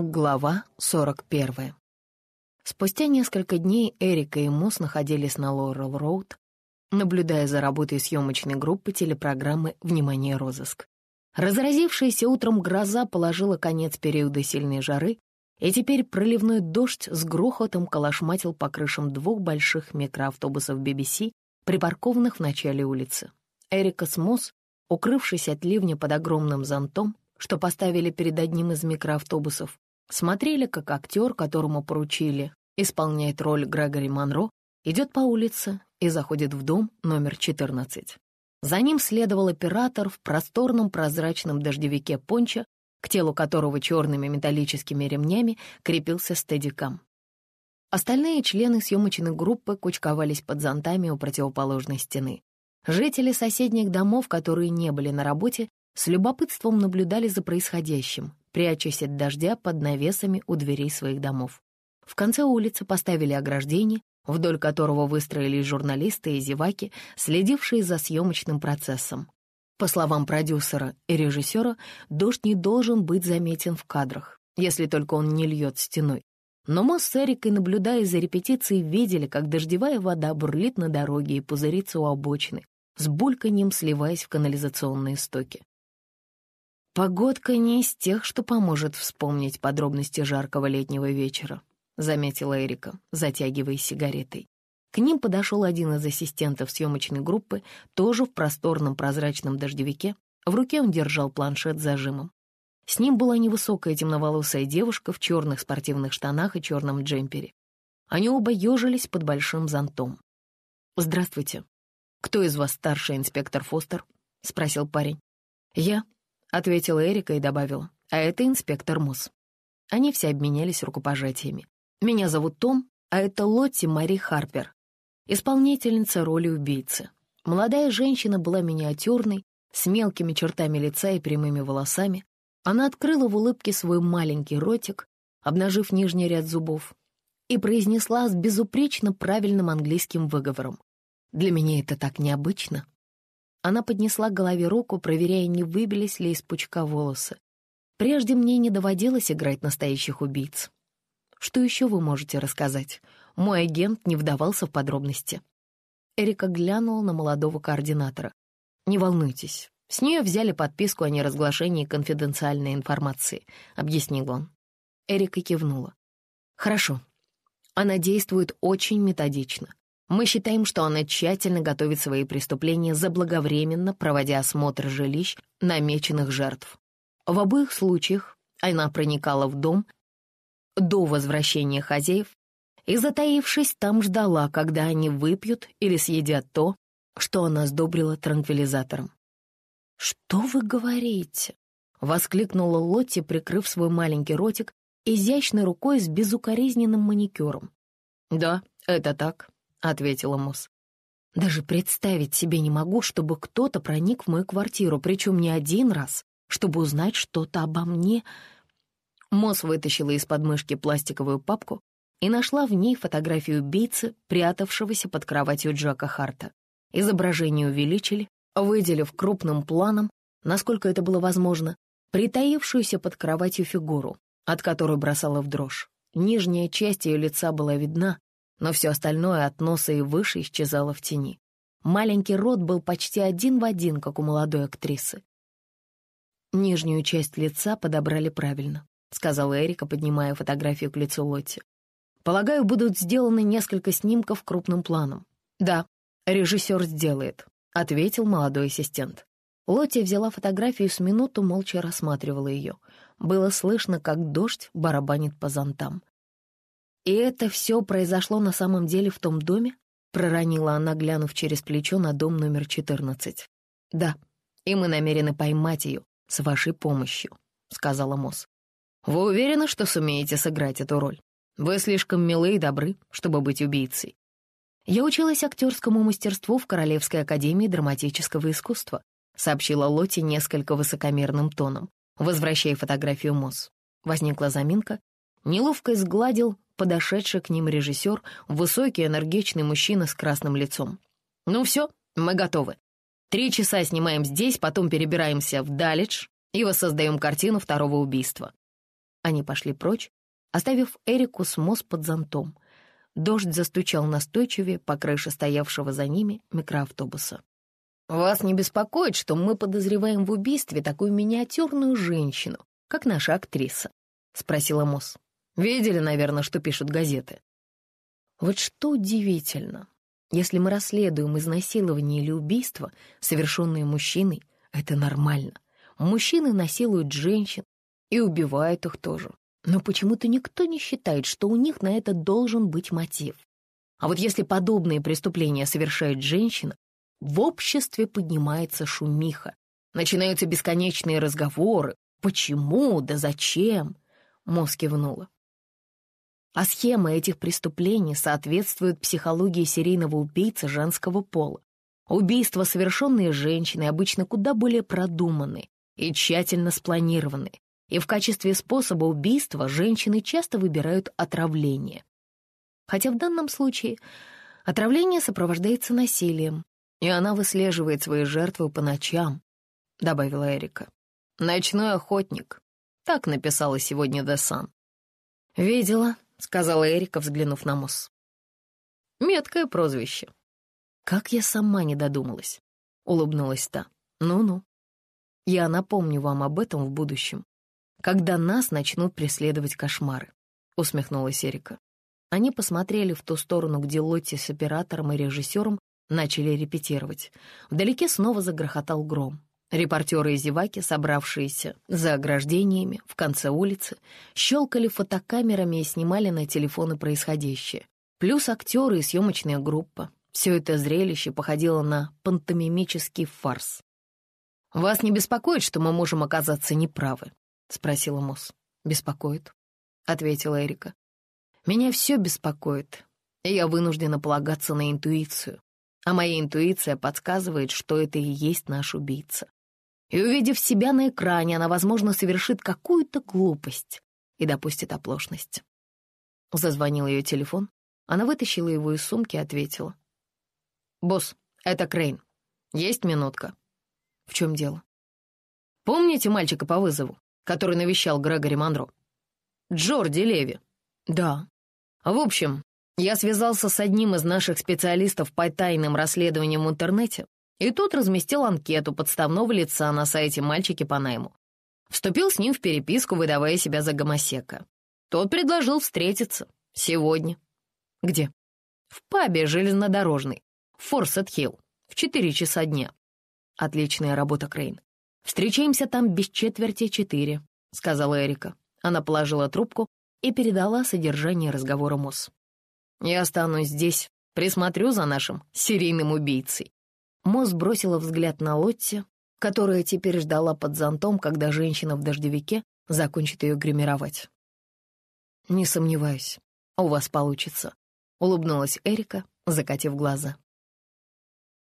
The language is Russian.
Глава 41. Спустя несколько дней Эрика и Мус находились на Лорел-Роуд, наблюдая за работой съемочной группы телепрограммы «Внимание, розыск». Разразившаяся утром гроза положила конец периода сильной жары, и теперь проливной дождь с грохотом колошматил по крышам двух больших микроавтобусов BBC, припаркованных в начале улицы. Эрика с Мус, укрывшись от ливня под огромным зонтом, что поставили перед одним из микроавтобусов, Смотрели, как актер, которому поручили исполнять роль Грегори Монро, идет по улице и заходит в дом номер 14. За ним следовал оператор в просторном прозрачном дождевике понча, к телу которого черными металлическими ремнями крепился стедикам. Остальные члены съемочной группы кучковались под зонтами у противоположной стены. Жители соседних домов, которые не были на работе, с любопытством наблюдали за происходящим, прячась от дождя под навесами у дверей своих домов. В конце улицы поставили ограждение, вдоль которого выстроились журналисты и зеваки, следившие за съемочным процессом. По словам продюсера и режиссера, дождь не должен быть заметен в кадрах, если только он не льет стеной. Но мы с Эрикой, наблюдая за репетицией, видели, как дождевая вода бурлит на дороге и пузырится у обочины, с бульканьем сливаясь в канализационные стоки. «Погодка не из тех, что поможет вспомнить подробности жаркого летнего вечера», — заметила Эрика, затягиваясь сигаретой. К ним подошел один из ассистентов съемочной группы, тоже в просторном прозрачном дождевике. В руке он держал планшет с зажимом. С ним была невысокая темноволосая девушка в черных спортивных штанах и черном джемпере. Они оба ежились под большим зонтом. «Здравствуйте. Кто из вас старший инспектор Фостер?» — спросил парень. «Я», — ответила Эрика и добавила. «А это инспектор Мус». Они все обменялись рукопожатиями. «Меня зовут Том, а это Лотти Мари Харпер, исполнительница роли убийцы. Молодая женщина была миниатюрной, с мелкими чертами лица и прямыми волосами. Она открыла в улыбке свой маленький ротик, обнажив нижний ряд зубов, и произнесла с безупречно правильным английским выговором. «Для меня это так необычно». Она поднесла к голове руку, проверяя, не выбились ли из пучка волосы. Прежде мне не доводилось играть настоящих убийц. Что еще вы можете рассказать? Мой агент не вдавался в подробности. Эрика глянула на молодого координатора. «Не волнуйтесь, с нее взяли подписку о неразглашении конфиденциальной информации», — объяснил он. Эрика кивнула. «Хорошо. Она действует очень методично. Мы считаем, что она тщательно готовит свои преступления, заблаговременно проводя осмотр жилищ намеченных жертв. В обоих случаях она проникала в дом до возвращения хозяев и, затаившись, там ждала, когда они выпьют или съедят то, что она сдобрила транквилизатором. «Что вы говорите?» — воскликнула Лотти, прикрыв свой маленький ротик изящной рукой с безукоризненным маникюром. «Да, это так», — ответила Мосс. «Даже представить себе не могу, чтобы кто-то проник в мою квартиру, причем не один раз, чтобы узнать что-то обо мне». Мосс вытащила из подмышки пластиковую папку и нашла в ней фотографию убийцы, прятавшегося под кроватью Джака Харта. Изображение увеличили, выделив крупным планом, насколько это было возможно, притаившуюся под кроватью фигуру, от которой бросала в дрожь. Нижняя часть ее лица была видна, но все остальное от носа и выше исчезало в тени. Маленький рот был почти один в один, как у молодой актрисы. «Нижнюю часть лица подобрали правильно», — сказала Эрика, поднимая фотографию к лицу Лотти. «Полагаю, будут сделаны несколько снимков крупным планом». «Да, режиссер сделает», — ответил молодой ассистент. Лотти взяла фотографию с минуту молча рассматривала ее. Было слышно, как дождь барабанит по зонтам. «И это все произошло на самом деле в том доме?» — проронила она, глянув через плечо на дом номер 14. «Да, и мы намерены поймать ее с вашей помощью», — сказала Мосс. «Вы уверены, что сумеете сыграть эту роль? Вы слишком милы и добры, чтобы быть убийцей». «Я училась актерскому мастерству в Королевской академии драматического искусства», сообщила Лотти несколько высокомерным тоном, возвращая фотографию Мосс. Возникла заминка. Неловко сгладил подошедший к ним режиссер, высокий энергичный мужчина с красным лицом. «Ну все, мы готовы. Три часа снимаем здесь, потом перебираемся в Далидж и воссоздаем картину второго убийства». Они пошли прочь, оставив Эрику с Мосс под зонтом. Дождь застучал настойчивее по крыше стоявшего за ними микроавтобуса. «Вас не беспокоит, что мы подозреваем в убийстве такую миниатюрную женщину, как наша актриса?» — спросила Мосс. «Видели, наверное, что пишут газеты?» Вот что удивительно. Если мы расследуем изнасилование или убийство, совершенные мужчиной, это нормально. Мужчины насилуют женщин и убивают их тоже. Но почему-то никто не считает, что у них на это должен быть мотив. А вот если подобные преступления совершает женщина, в обществе поднимается шумиха. Начинаются бесконечные разговоры. Почему? Да зачем? Мозг кивнула. А схема этих преступлений соответствует психологии серийного убийцы женского пола. Убийства, совершенные женщиной, обычно куда более продуманы и тщательно спланированы, и в качестве способа убийства женщины часто выбирают отравление. Хотя в данном случае отравление сопровождается насилием, и она выслеживает свои жертвы по ночам, — добавила Эрика. «Ночной охотник», — так написала сегодня Десан. «Видела», — сказала Эрика, взглянув на Мосс. «Меткое прозвище». «Как я сама не додумалась», — улыбнулась та. «Ну-ну. Я напомню вам об этом в будущем, когда нас начнут преследовать кошмары», — усмехнулась Эрика. Они посмотрели в ту сторону, где Лотти с оператором и режиссером начали репетировать. Вдалеке снова загрохотал гром. Репортеры и зеваки, собравшиеся за ограждениями в конце улицы, щелкали фотокамерами и снимали на телефоны происходящее. Плюс актеры и съемочная группа. Все это зрелище походило на пантомимический фарс. «Вас не беспокоит, что мы можем оказаться неправы?» — спросила Мосс. «Беспокоит», — ответила Эрика. «Меня все беспокоит, и я вынуждена полагаться на интуицию. А моя интуиция подсказывает, что это и есть наш убийца и, увидев себя на экране, она, возможно, совершит какую-то глупость и допустит оплошность. Зазвонил ее телефон, она вытащила его из сумки и ответила. «Босс, это Крейн. Есть минутка?» «В чем дело?» «Помните мальчика по вызову, который навещал Грегори Монро?» «Джорди Леви». «Да». «В общем, я связался с одним из наших специалистов по тайным расследованиям в интернете и тот разместил анкету подставного лица на сайте «Мальчики по найму». Вступил с ним в переписку, выдавая себя за гомосека. Тот предложил встретиться. Сегодня. Где? В пабе железнодорожный. Форсет-Хилл. В четыре часа дня. Отличная работа, Крейн. Встречаемся там без четверти четыре, сказала Эрика. Она положила трубку и передала содержание разговора Мосс. Я останусь здесь, присмотрю за нашим серийным убийцей. Мосс бросила взгляд на Лотти, которая теперь ждала под зонтом, когда женщина в дождевике закончит ее гримировать. «Не сомневаюсь, у вас получится», — улыбнулась Эрика, закатив глаза.